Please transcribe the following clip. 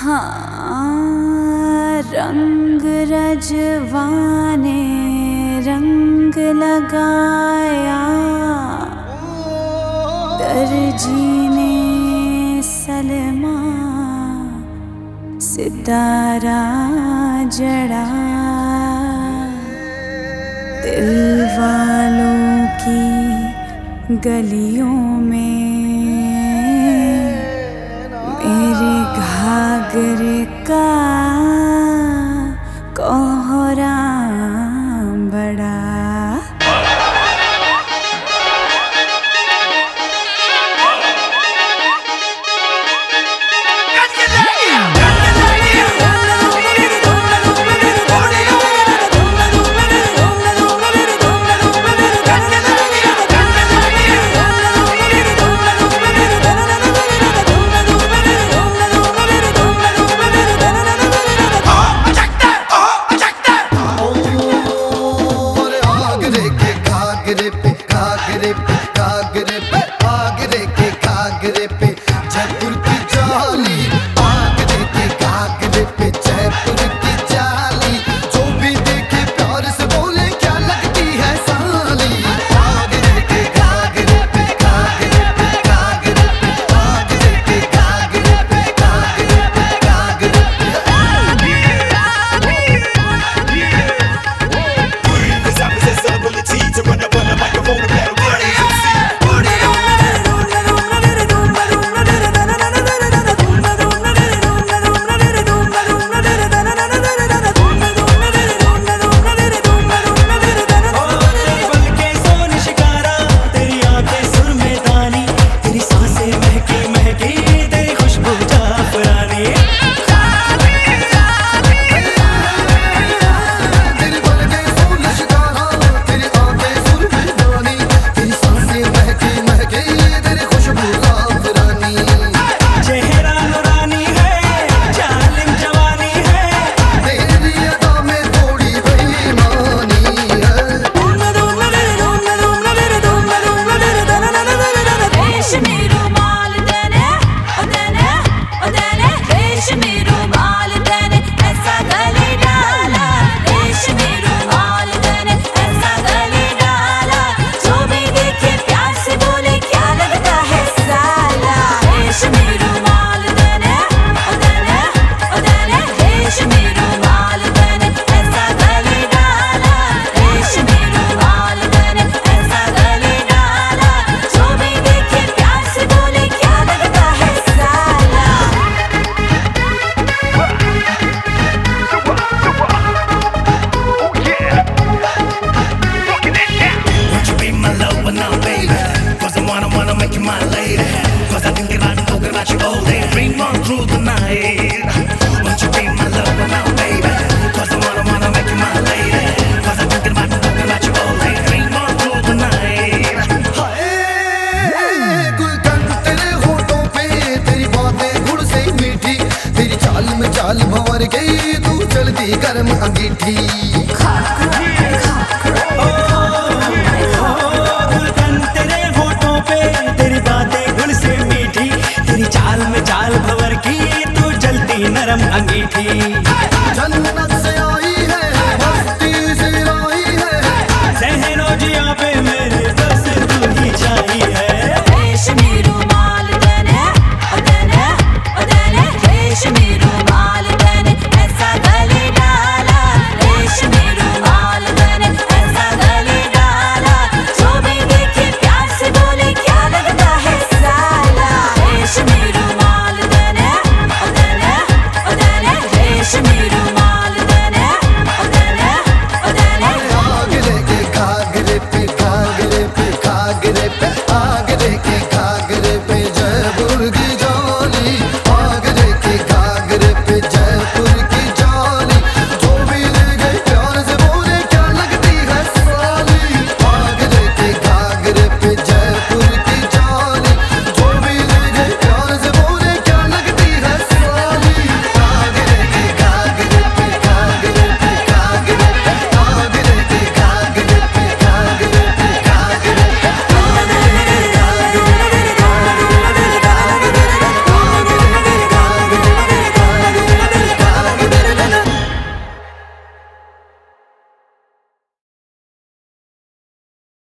हाँ, रंग रजवाने रंग लगाया। दर्जी ने सलमा सितारा जड़ा। दिल वालों की गलियों में gidip about you all day, dream on through the night. Won't you be my lover now, baby? Cause I wanna, wanna make you my lady. Cause I'm thinking about, thinking about you all day, dream on through the night. चाल में चाल भंवर गई तू चलती गर्म अंगीठी